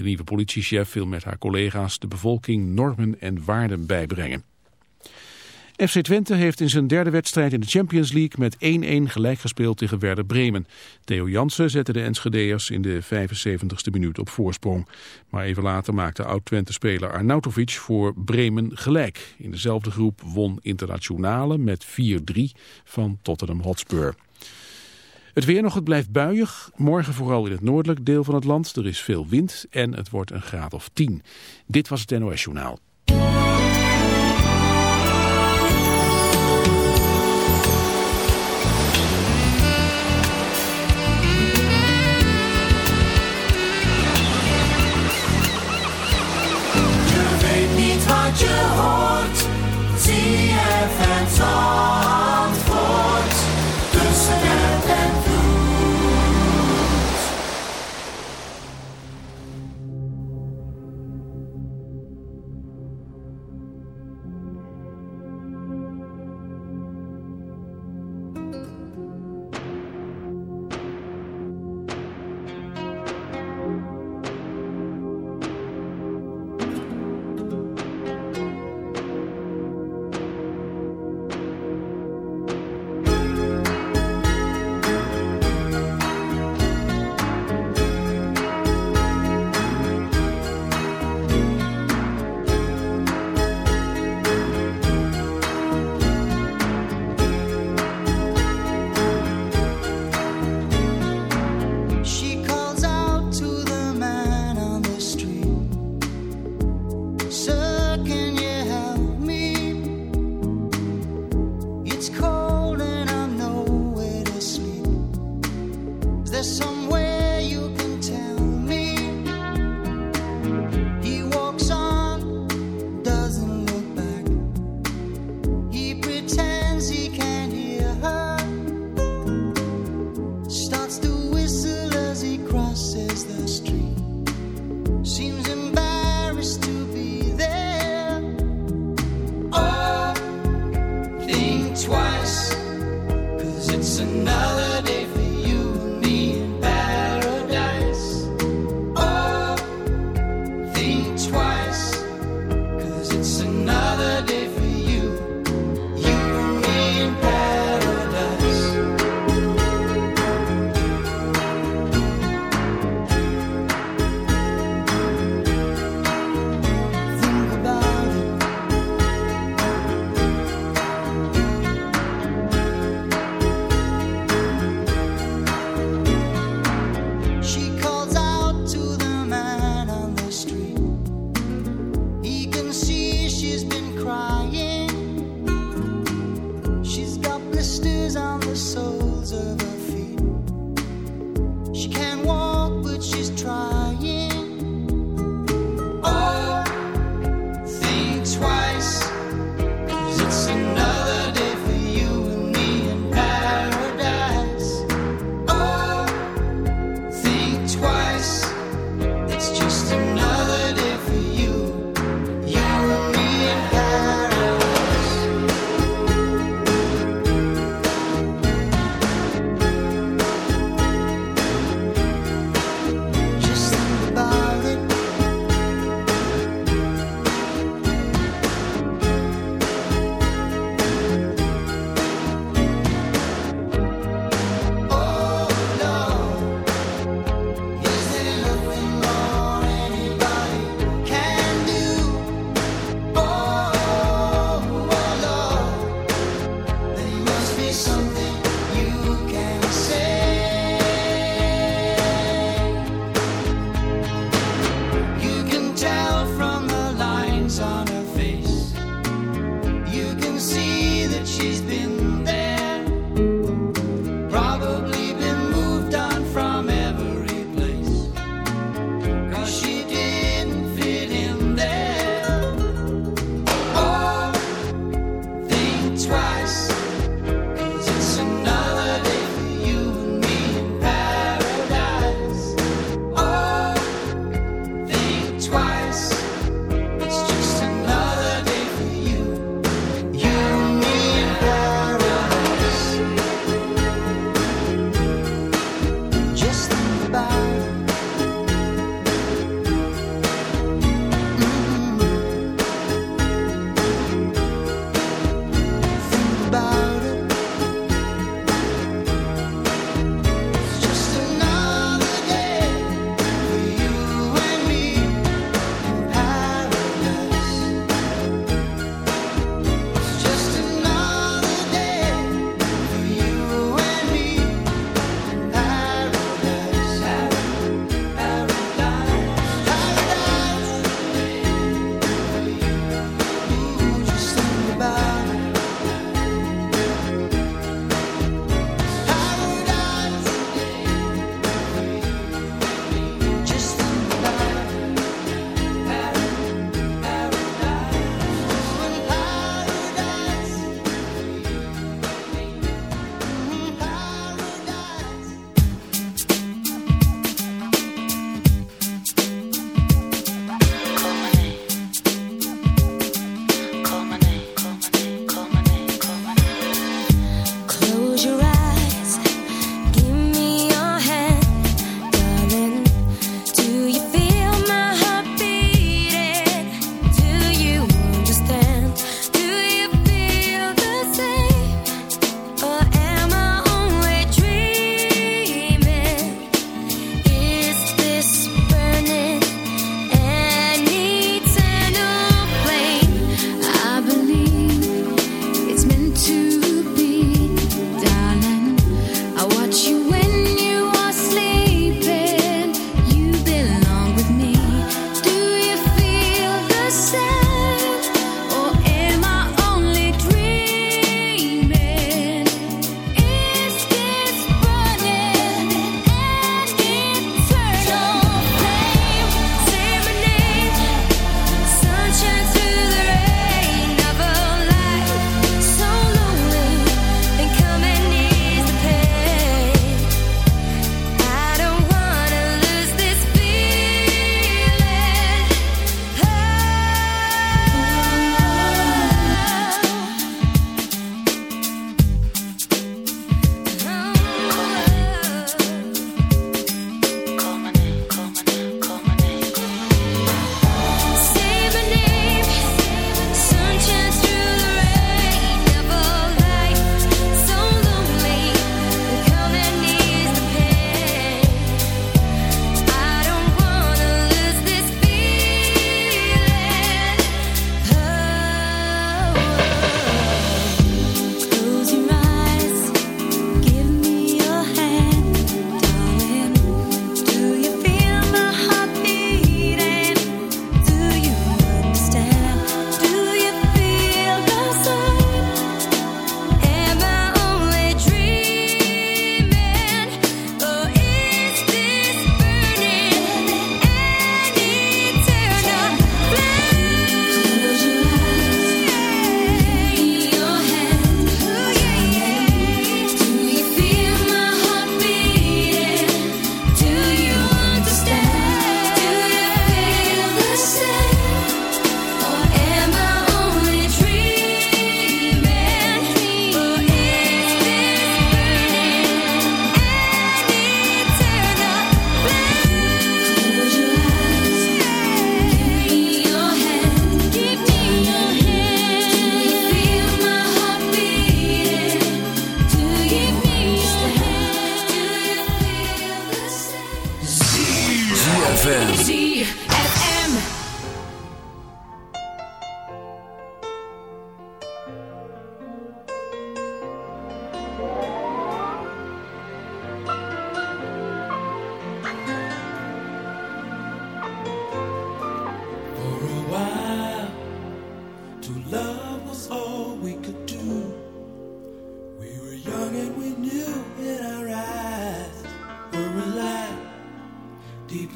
De nieuwe politiechef wil met haar collega's de bevolking normen en waarden bijbrengen. FC Twente heeft in zijn derde wedstrijd in de Champions League met 1-1 gelijk gespeeld tegen Werder Bremen. Theo Jansen zette de Enschede'ers in de 75ste minuut op voorsprong. Maar even later maakte oud-Twente-speler Arnautovic voor Bremen gelijk. In dezelfde groep won Internationale met 4-3 van Tottenham Hotspur. Het weer nog, het blijft buiig. Morgen vooral in het noordelijk deel van het land. Er is veel wind en het wordt een graad of 10. Dit was het NOS Journaal. Je weet niet wat je hoort. there's some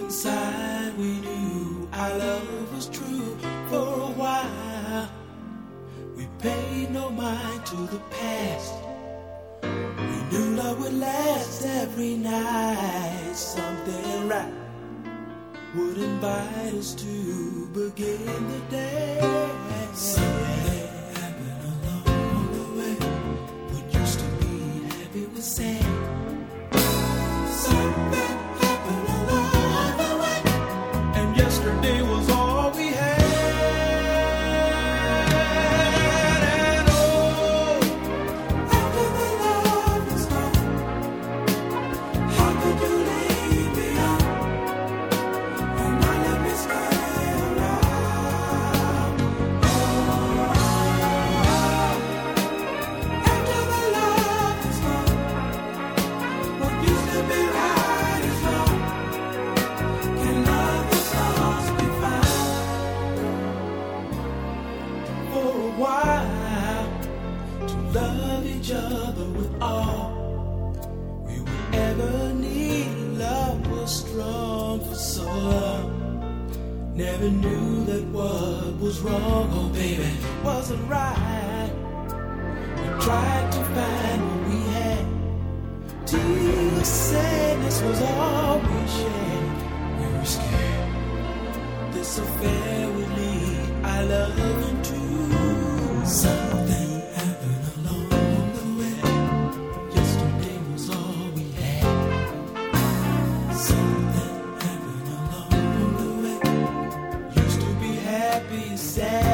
Inside we knew our love was true for a while. We paid no mind to the past. We knew love would last every night. Something right would invite us to begin the day. Something said.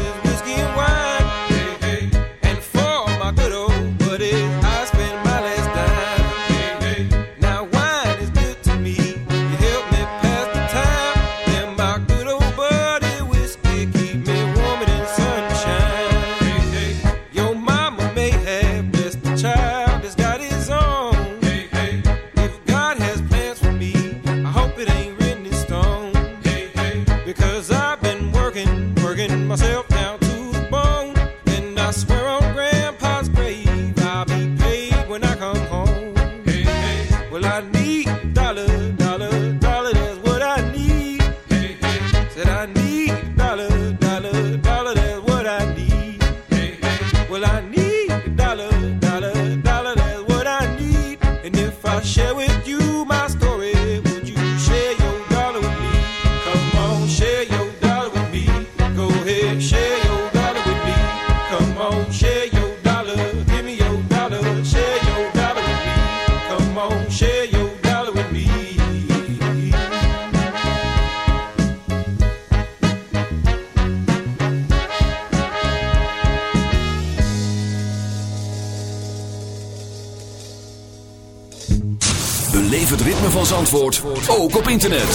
internet.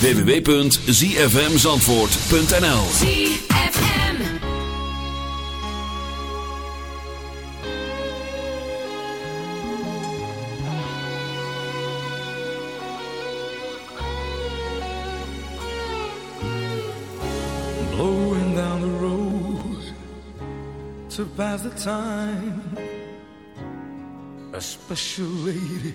www.zfmzandvoort.nl ZFM. Blowing down the road To pass the time. A special lady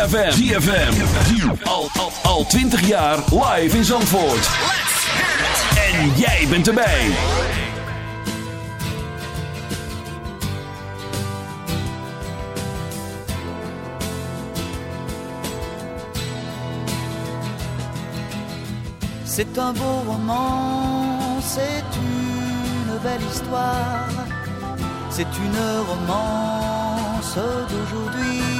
ZFM. ZFM. Al, al, al 20 jaar live in Zandvoort. En jij bent erbij. C'est un beau roman, c'est une belle histoire, c'est une romance d'aujourd'hui.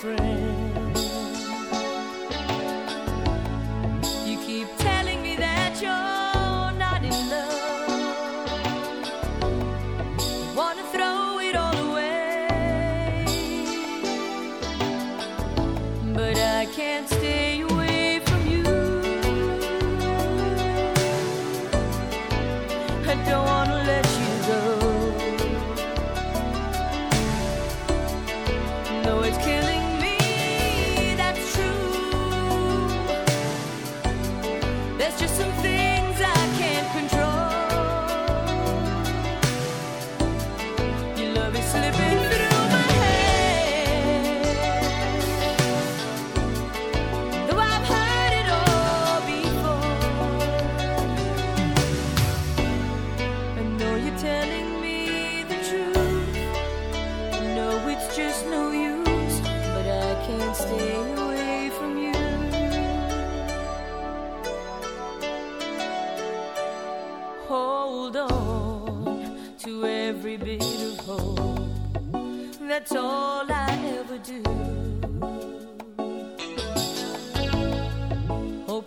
Friend.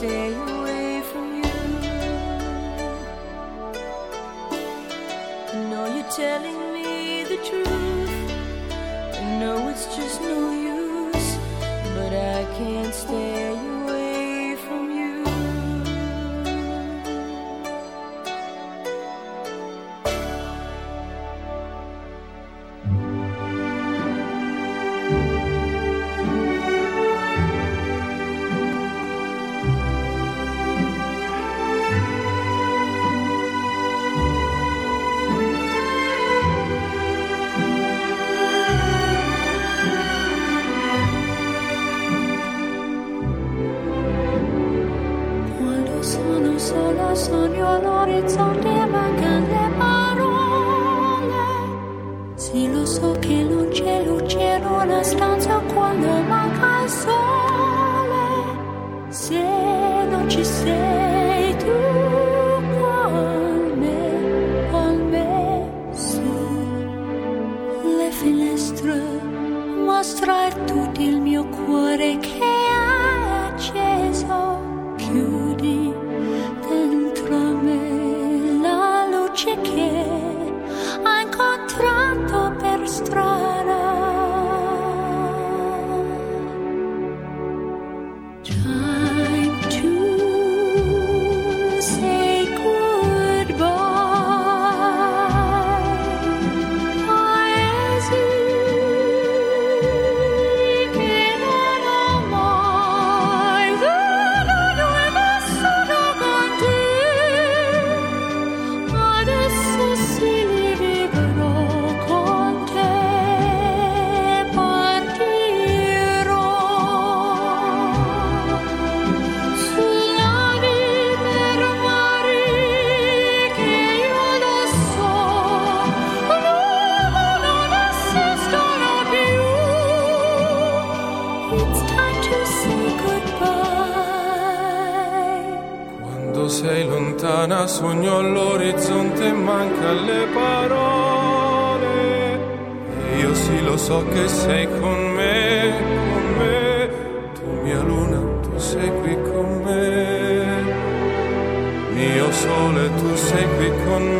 say lo so che sei con me, con me, tu mia luna, tu sei qui con me, mio sole, tu sei qui con me.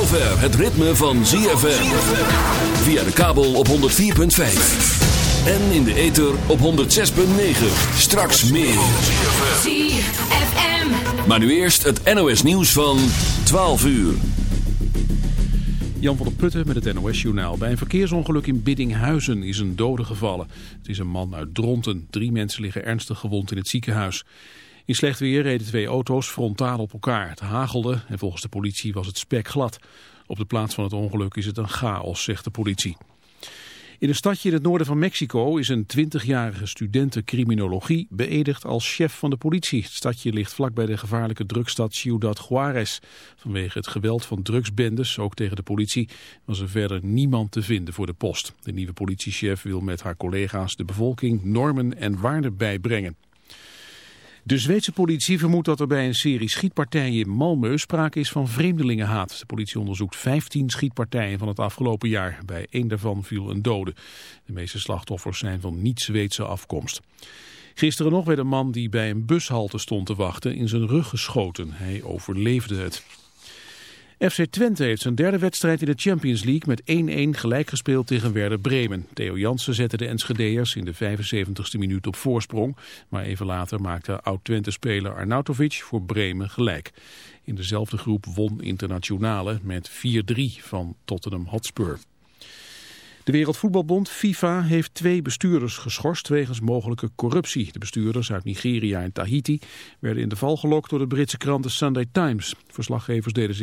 Zover het ritme van ZFM. Via de kabel op 104.5. En in de ether op 106.9. Straks meer. ZFM. Maar nu eerst het NOS nieuws van 12 uur. Jan van der Putten met het NOS-journaal. Bij een verkeersongeluk in Biddinghuizen is een dode gevallen. Het is een man uit Dronten. Drie mensen liggen ernstig gewond in het ziekenhuis. In slecht weer reden twee auto's frontaal op elkaar. Het hagelde en volgens de politie was het spekglad. Op de plaats van het ongeluk is het een chaos, zegt de politie. In een stadje in het noorden van Mexico is een 20-jarige studenten criminologie beëdigd als chef van de politie. Het stadje ligt vlakbij de gevaarlijke drugstad Ciudad Juarez. Vanwege het geweld van drugsbendes, ook tegen de politie, was er verder niemand te vinden voor de post. De nieuwe politiechef wil met haar collega's de bevolking normen en waarden bijbrengen. De Zweedse politie vermoedt dat er bij een serie schietpartijen in Malmö sprake is van vreemdelingenhaat. De politie onderzoekt 15 schietpartijen van het afgelopen jaar. Bij één daarvan viel een dode. De meeste slachtoffers zijn van niet-Zweedse afkomst. Gisteren nog werd een man die bij een bushalte stond te wachten in zijn rug geschoten. Hij overleefde het. FC Twente heeft zijn derde wedstrijd in de Champions League met 1-1 gelijk gespeeld tegen Werder Bremen. Theo Jansen zette de Enschede'ers in de 75ste minuut op voorsprong. Maar even later maakte oud-Twente-speler Arnautovic voor Bremen gelijk. In dezelfde groep won Internationale met 4-3 van Tottenham Hotspur. De Wereldvoetbalbond FIFA heeft twee bestuurders geschorst wegens mogelijke corruptie. De bestuurders uit Nigeria en Tahiti werden in de val gelokt door de Britse krant The Sunday Times. Verslaggevers deden zich